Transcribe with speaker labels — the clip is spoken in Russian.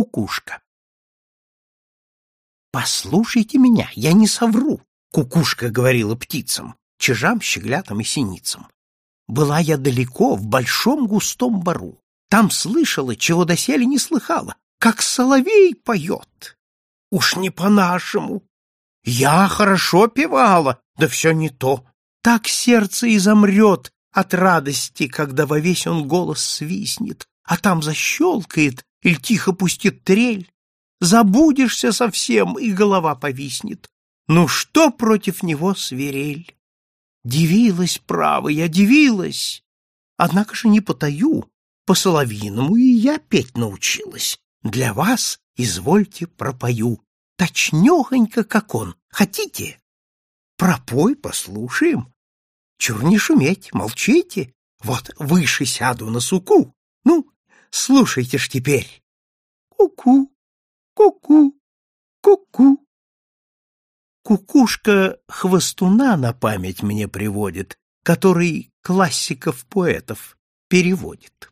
Speaker 1: кукушка. «Послушайте меня, я не совру», — кукушка говорила птицам, чижам, щеглятам и синицам. «Была я далеко, в большом густом бару. Там слышала, чего доселе не слыхала, как соловей поет. Уж не по-нашему. Я хорошо певала, да все не то. Так сердце и замрет от радости, когда во весь он голос свистнет, а там защелкает, или тихо пустит трель, забудешься совсем, и голова повиснет. Ну что против него свирель? Дивилась, право, я дивилась. Однако же не потаю, по-соловиному и я петь научилась. Для вас, извольте, пропою, точнёхонько, как он. Хотите? Пропой, послушаем. Чур не шуметь, молчите. Вот выше сяду на суку. Ну, слушайте ж теперь. Ку-ку, ку-ку, ку-ку. Кукушка хвостуна на память мне приводит, который классиков поэтов переводит.